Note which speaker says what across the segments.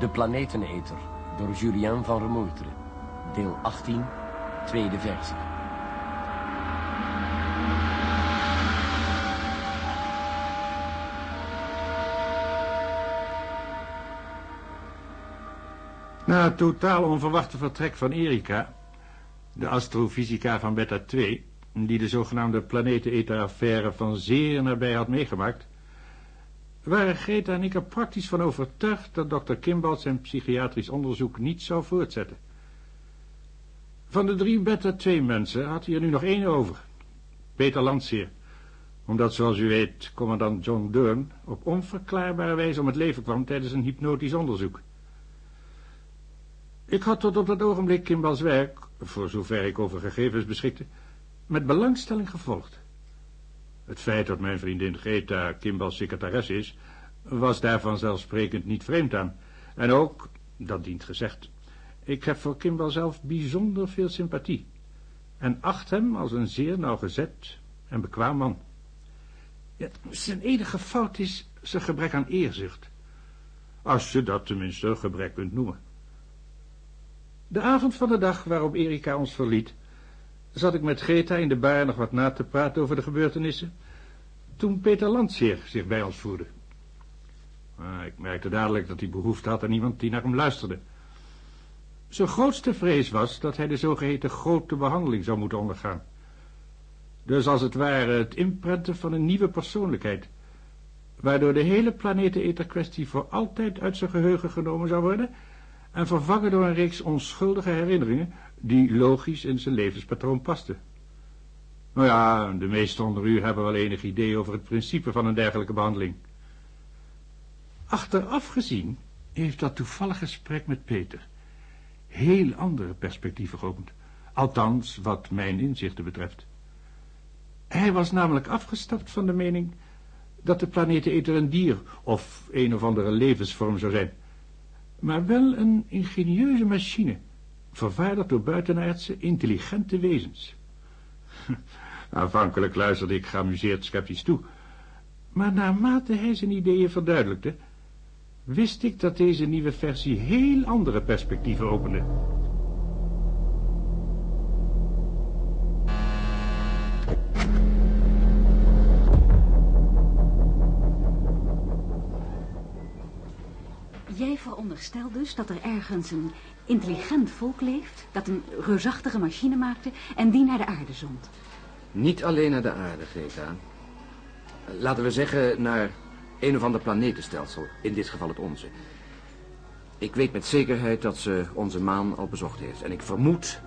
Speaker 1: De Planeteneter door Julien van Remoeteren. Deel 18, tweede versie.
Speaker 2: Na het totaal onverwachte vertrek van Erika, de astrofysica van Beta 2, die de zogenaamde planetenether-affaire van zeer nabij had meegemaakt, waren Greta en ik er praktisch van overtuigd dat dokter Kimball zijn psychiatrisch onderzoek niet zou voortzetten. Van de drie Beta 2 mensen had hij er nu nog één over, Peter Landseer, omdat, zoals u weet, commandant John Durn op onverklaarbare wijze om het leven kwam tijdens een hypnotisch onderzoek. Ik had tot op dat ogenblik Kimballs werk, voor zover ik over gegevens beschikte, met belangstelling gevolgd. Het feit dat mijn vriendin Greta Kimballs secretaris is, was daar vanzelfsprekend niet vreemd aan. En ook, dat dient gezegd, ik heb voor Kimball zelf bijzonder veel sympathie. En acht hem als een zeer nauwgezet en bekwaam man. Zijn enige fout is zijn gebrek aan eerzucht. Als je dat tenminste gebrek kunt noemen. De avond van de dag waarop Erika ons verliet, zat ik met Greta in de bar nog wat na te praten over de gebeurtenissen, toen Peter Landseer zich bij ons voerde. Ah, ik merkte dadelijk dat hij behoefte had aan iemand die naar hem luisterde. Zijn grootste vrees was dat hij de zogeheten grote behandeling zou moeten ondergaan. Dus als het ware het inprenten van een nieuwe persoonlijkheid, waardoor de hele planeteneter-kwestie voor altijd uit zijn geheugen genomen zou worden en vervangen door een reeks onschuldige herinneringen die logisch in zijn levenspatroon pasten. Nou ja, de meesten onder u hebben wel enig idee over het principe van een dergelijke behandeling. Achteraf gezien heeft dat toevallig gesprek met Peter heel andere perspectieven geopend. Althans, wat mijn inzichten betreft. Hij was namelijk afgestapt van de mening dat de planeteneter een dier of een of andere levensvorm zou zijn maar wel een ingenieuze machine, vervaardigd door buitenaardse, intelligente wezens. Aanvankelijk luisterde ik geamuseerd sceptisch toe, maar naarmate hij zijn ideeën verduidelijkte, wist ik dat deze nieuwe versie heel andere perspectieven opende.
Speaker 3: Veronderstelt dus dat er ergens een intelligent volk leeft... dat een reusachtige machine maakte en die naar de aarde zond.
Speaker 4: Niet alleen naar de aarde, Greta. Laten we zeggen naar een of ander planetenstelsel. In dit geval het onze. Ik weet met zekerheid dat ze onze maan al bezocht heeft. En ik vermoed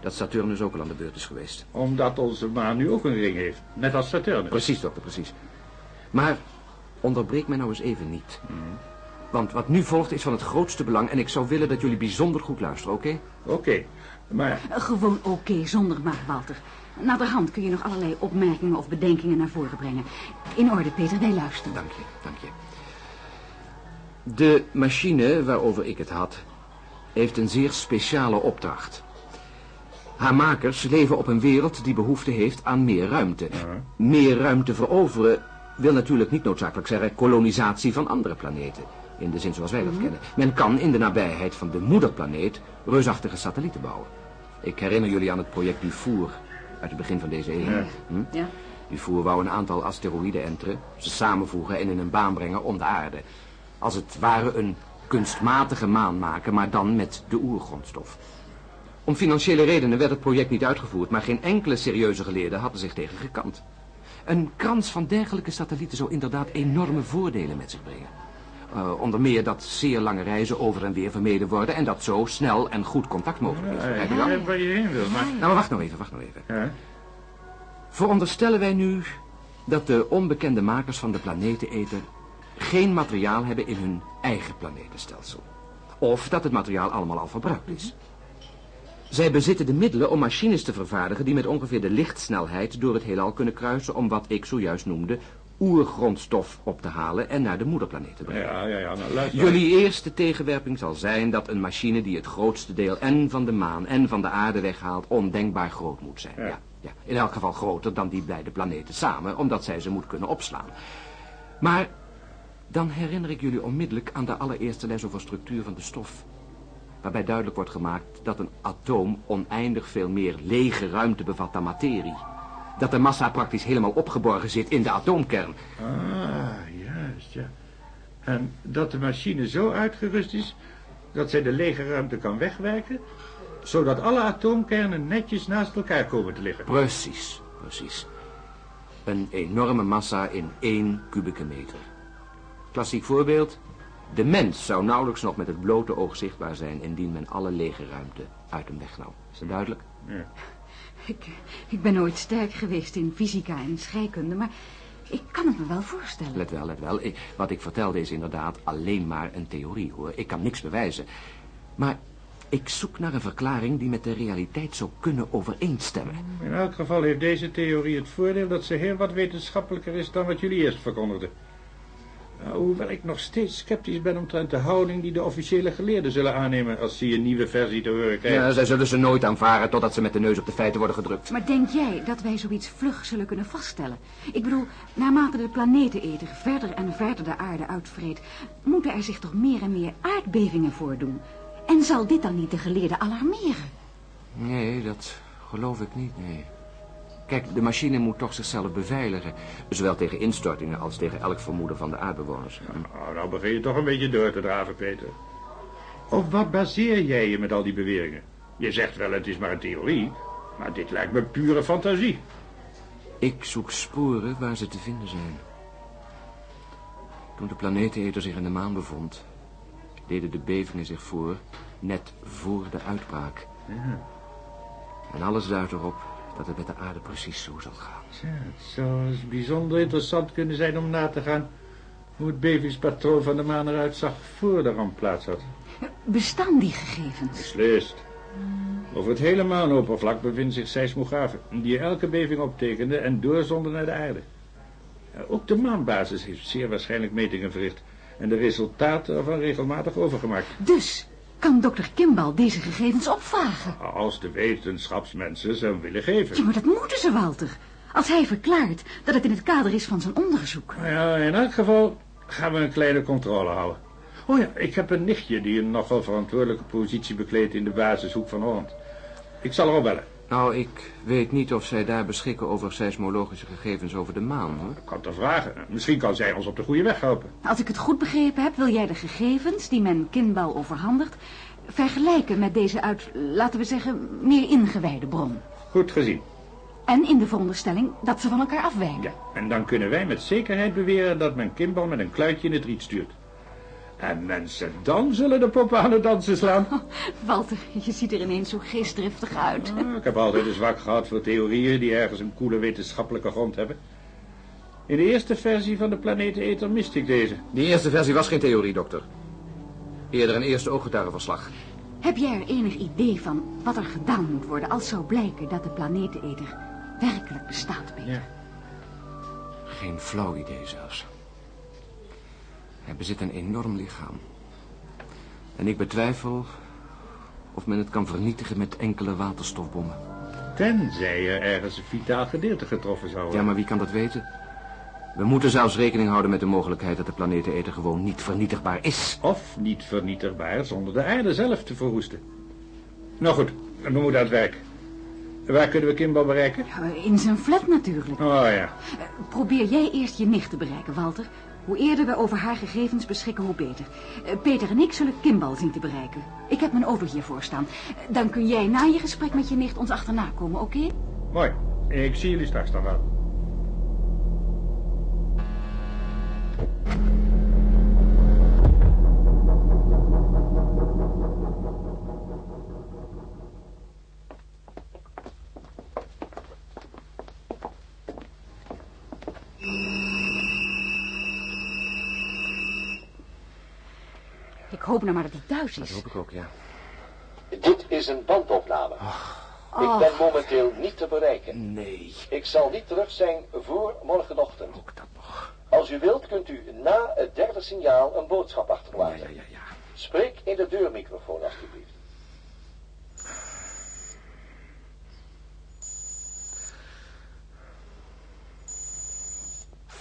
Speaker 4: dat Saturnus ook al aan de beurt is geweest.
Speaker 2: Omdat onze maan nu ook een ring heeft. Net als Saturnus.
Speaker 4: Precies, dokter, precies. Maar onderbreek mij nou eens even niet. Want wat nu volgt is van het grootste belang... en ik zou willen dat jullie bijzonder goed luisteren, oké?
Speaker 2: Oké, maar...
Speaker 3: Gewoon oké, zonder maar, Walter. Na de hand kun je nog allerlei opmerkingen of bedenkingen naar voren brengen. In orde, Peter, wij luisteren.
Speaker 4: Dank je, dank je. De machine waarover ik het had... heeft een zeer speciale opdracht. Haar makers leven op een wereld die behoefte heeft aan meer ruimte. Meer ruimte veroveren wil natuurlijk niet noodzakelijk zeggen... kolonisatie van andere planeten in de zin zoals wij dat kennen. Men kan in de nabijheid van de moederplaneet reusachtige satellieten bouwen. Ik herinner jullie aan het project Dufour uit het begin van deze eeuw. Hm?
Speaker 3: Ja.
Speaker 4: Dufour wou een aantal asteroïden enteren, ze samenvoegen en in een baan brengen om de aarde. Als het ware een kunstmatige maan maken, maar dan met de oergrondstof. Om financiële redenen werd het project niet uitgevoerd, maar geen enkele serieuze geleerde had er zich tegen gekant. Een krans van dergelijke satellieten zou inderdaad enorme voordelen met zich brengen. Uh, onder meer dat zeer lange reizen over en weer vermeden worden... en dat zo snel en goed contact mogelijk is.
Speaker 2: Ja, waar je heen wil, maar...
Speaker 4: Nou, maar wacht nou even, wacht nou even.
Speaker 2: Ja.
Speaker 4: Veronderstellen wij nu dat de onbekende makers van de planeteneter... geen materiaal hebben in hun eigen planetenstelsel. Of dat het materiaal allemaal al verbruikt is. Zij bezitten de middelen om machines te vervaardigen... die met ongeveer de lichtsnelheid door het heelal kunnen kruisen... om wat ik zojuist noemde oergrondstof op te halen en naar de moederplaneet te brengen.
Speaker 2: Ja, ja, ja, nou luister.
Speaker 4: Jullie eerste tegenwerping zal zijn dat een machine die het grootste deel en van de maan en van de aarde weghaalt ondenkbaar groot moet zijn.
Speaker 2: Ja.
Speaker 4: Ja. Ja, In elk geval groter dan die beide planeten samen, omdat zij ze moet kunnen opslaan. Maar Dan herinner ik jullie onmiddellijk aan de allereerste les over structuur van de stof. Waarbij duidelijk wordt gemaakt dat een atoom oneindig veel meer lege ruimte bevat dan materie. Dat de massa praktisch helemaal opgeborgen zit in de atoomkern.
Speaker 2: Ah, juist, ja. En dat de machine zo uitgerust is dat zij de lege ruimte kan wegwerken, zodat alle atoomkernen netjes naast elkaar komen te liggen.
Speaker 4: Precies, precies. Een enorme massa in één kubieke meter. Klassiek voorbeeld. De mens zou nauwelijks nog met het blote oog zichtbaar zijn... indien men alle lege ruimte uit hem wegnam. Is dat duidelijk?
Speaker 2: Ja.
Speaker 3: Ik, ik ben nooit sterk geweest in fysica en scheikunde, maar ik kan het me wel voorstellen.
Speaker 4: Let wel, let wel. Ik- wat ik vertelde is inderdaad alleen maar een theorie, hoor. Ik kan niks bewijzen. Maar ik zoek naar een verklaring die met de realiteit zou kunnen overeenstemmen.
Speaker 2: In elk geval heeft deze theorie het voordeel dat ze heel wat wetenschappelijker is dan wat jullie eerst verkondigden. Nou, hoewel ik nog steeds sceptisch ben omtrent de houding die de officiële geleerden zullen aannemen als ze een nieuwe versie te horen krijgen.
Speaker 4: Ja, zij zullen ze nooit aanvaren totdat ze met de neus op de feiten worden gedrukt.
Speaker 3: Maar denk jij dat wij zoiets vlug zullen kunnen vaststellen? Ik bedoel, naarmate de planeteneter verder en verder de aarde uitvreet... moeten er zich toch meer en meer aardbevingen voordoen? En zal dit dan niet de geleerden alarmeren?
Speaker 4: Nee, dat geloof ik niet, nee. Kijk, de machine moet toch zichzelf beveiligen. Zowel tegen instortingen als tegen elk vermoeden van de aardbewoners.
Speaker 2: Nou, nou begin je toch een beetje door te draven, Peter. Op wat baseer jij je met al die beweringen? Je zegt wel, het is maar een theorie, maar dit lijkt me pure fantasie.
Speaker 4: Ik zoek sporen waar ze te vinden zijn. Toen de planeteneter zich in de maan bevond... deden de bevingen zich voor net voor de uitbraak. En alles duidt erop dat het met de aarde precies zo zal gaan.
Speaker 2: Tja, het zou eens bijzonder interessant kunnen zijn om na te gaan... hoe het bevingspatroon van de maan eruit zag voor de ramp plaats had.
Speaker 3: Bestaan die gegevens?
Speaker 2: Beslist. Over het hele maanoppervlak bevinden zich seismografen... die elke beving optekenden en doorzonden naar de aarde. Ja, Ook de maanbasis heeft zeer waarschijnlijk metingen verricht... en de resultaten ervan regelmatig overgemaakt.
Speaker 3: Dus kan dokter Kimball deze gegevens opvragen?
Speaker 2: Als de wetenschapsmensen ze hem willen
Speaker 3: Ja,
Speaker 2: geven.
Speaker 3: maar dat moeten ze, Walter. Als hij verklaart dat het in het kader is van zijn onderzoek.
Speaker 2: Nou ja, in elk geval gaan we een kleine controle houden. Oh ja, ik heb een nichtje die een nogal verantwoordelijke positie bekleedt in de basishoek van Holland. Ik zal haar opbellen.
Speaker 4: Nou, ik weet niet of zij daar beschikken over seismologische gegevens over de maan, hoor.
Speaker 2: Ik kan te vragen. Misschien kan zij ons op de goede weg helpen.
Speaker 3: Als ik het goed begrepen heb, wil jij de gegevens die men Kimball overhandigt... vergelijken met deze uit, laten we zeggen, meer ingewijde bron.
Speaker 2: Goed gezien.
Speaker 3: En in de veronderstelling dat ze van elkaar afwijken.
Speaker 2: Ja, en dan kunnen wij met zekerheid beweren dat men Kimball met een kluitje in het riet stuurt. En mensen dan zullen de poppen aan het dansen slaan.
Speaker 3: Walter, je ziet er ineens zo geestdriftig uit.
Speaker 2: Ah, Ik heb altijd een zwak gehad voor theorieën die ergens een koele wetenschappelijke grond hebben. In de eerste versie van de planeteneter miste ik deze.
Speaker 4: Die eerste versie was geen theorie, dokter. Eerder een eerste ooggetuigenverslag.
Speaker 3: Heb jij er enig idee van wat er gedaan moet worden... als zou blijken dat de planeteneter werkelijk bestaat, Peter?
Speaker 2: Ja.
Speaker 4: Geen flauw idee zelfs. Hij bezit een enorm lichaam. En ik betwijfel of men het kan vernietigen met enkele waterstofbommen.
Speaker 2: Tenzij er ergens een vitaal gedeelte getroffen zou worden.
Speaker 4: Ja, maar wie kan dat weten? We moeten zelfs rekening houden met de mogelijkheid dat de planeteneter gewoon niet vernietigbaar is.
Speaker 2: Of niet vernietigbaar zonder de aarde zelf te verroesten. Nou goed, we moeten aan het werk. Waar kunnen we Kimball bereiken?
Speaker 3: Ja, In zijn flat natuurlijk.
Speaker 2: Oh ja.
Speaker 3: Eh, Probeer jij eerst je nicht te bereiken, Walter. Hoe eerder we over haar gegevens beschikken, hoe beter. Eh, Peter en ik zullen Kimball zien te bereiken. Ik heb mijn auto hiervoor staan. Eh, Dan kun jij na je gesprek met je nicht ons achterna komen, oké?
Speaker 2: Mooi. Ik zie jullie straks dan wel.
Speaker 3: Hoop nou maar dat hij thuis
Speaker 4: Dat
Speaker 3: is.
Speaker 4: hoop ik ook, ja.
Speaker 5: Dit is een bandopname.
Speaker 3: Oh.
Speaker 5: Ik ben momenteel niet te bereiken.
Speaker 4: Nee,
Speaker 5: Ik zal niet terug zijn voor morgenochtend.
Speaker 4: ook dat nog.
Speaker 5: Als u wilt kunt u na het derde signaal een boodschap
Speaker 4: Ja,
Speaker 5: achterlaten.
Speaker 4: ja, ja, ja.
Speaker 5: Spreek in de deurmicrofoon alstublieft.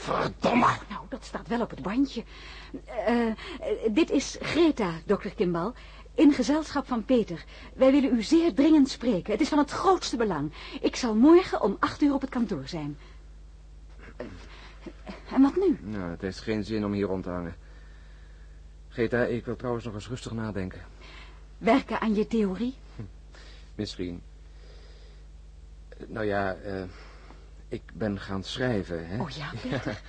Speaker 4: Verdomme!
Speaker 3: Nou, dat staat wel op het bandje. Eh, eh, dit is Greta, dokter Kimbal. In gezelschap van Peter. Wij willen u zeer dringend spreken. Het is van het grootste belang. Ik zal morgen om acht uur op het kantoor zijn. Eh, En wat nu?
Speaker 4: Nou, het heeft geen zin om hier rond te hangen. Greta, ik wil trouwens nog eens rustig nadenken.
Speaker 3: Werken aan je theorie?
Speaker 4: Misschien. Nou ja, eh, ik ben gaan schrijven, hè?
Speaker 3: Oh ja, Peter.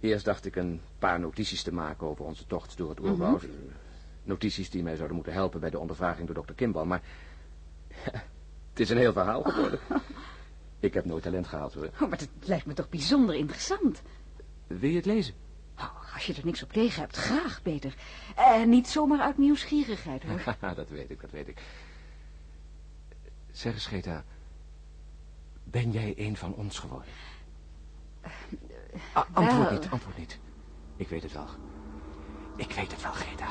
Speaker 4: Eerst dacht ik een paar notities te maken over onze tocht door het oerwoud. Notities die mij zouden moeten helpen bij de ondervraging door dokter Kimball, maar... het is een heel verhaal geworden. Ik heb nooit talent gehad, hoor.
Speaker 3: Oh, maar het lijkt me toch bijzonder interessant.
Speaker 4: Wil je het lezen?
Speaker 3: Oh, als je er niks op tegen hebt, graag, Peter. En niet zomaar uit nieuwsgierigheid, hoor.
Speaker 4: dat weet ik, dat weet ik. Zeg eens, Greta. Ben jij een van ons geworden? Ah, antwoord niet, antwoord niet. Ik weet het wel. Ik weet het wel, Greta.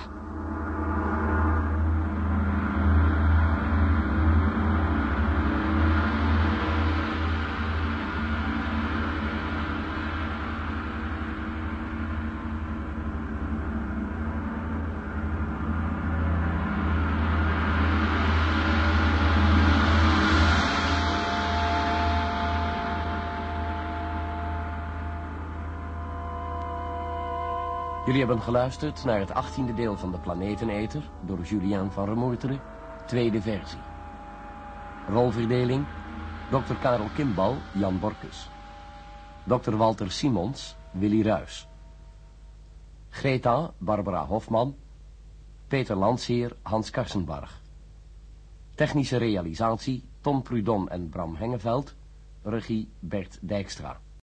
Speaker 1: Jullie hebben geluisterd naar het achttiende deel van de Planeteneter door Julian van Remoerteren, tweede versie. Rolverdeling, Dr. Karel Kimbal, Jan Borkus. Dr. Walter Simons, Willy Ruys. Greta, Barbara Hofman. Peter Landsheer, Hans Karsenbarg. Technische realisatie, Tom Prudon en Bram Hengeveld. Regie, Bert Dijkstra.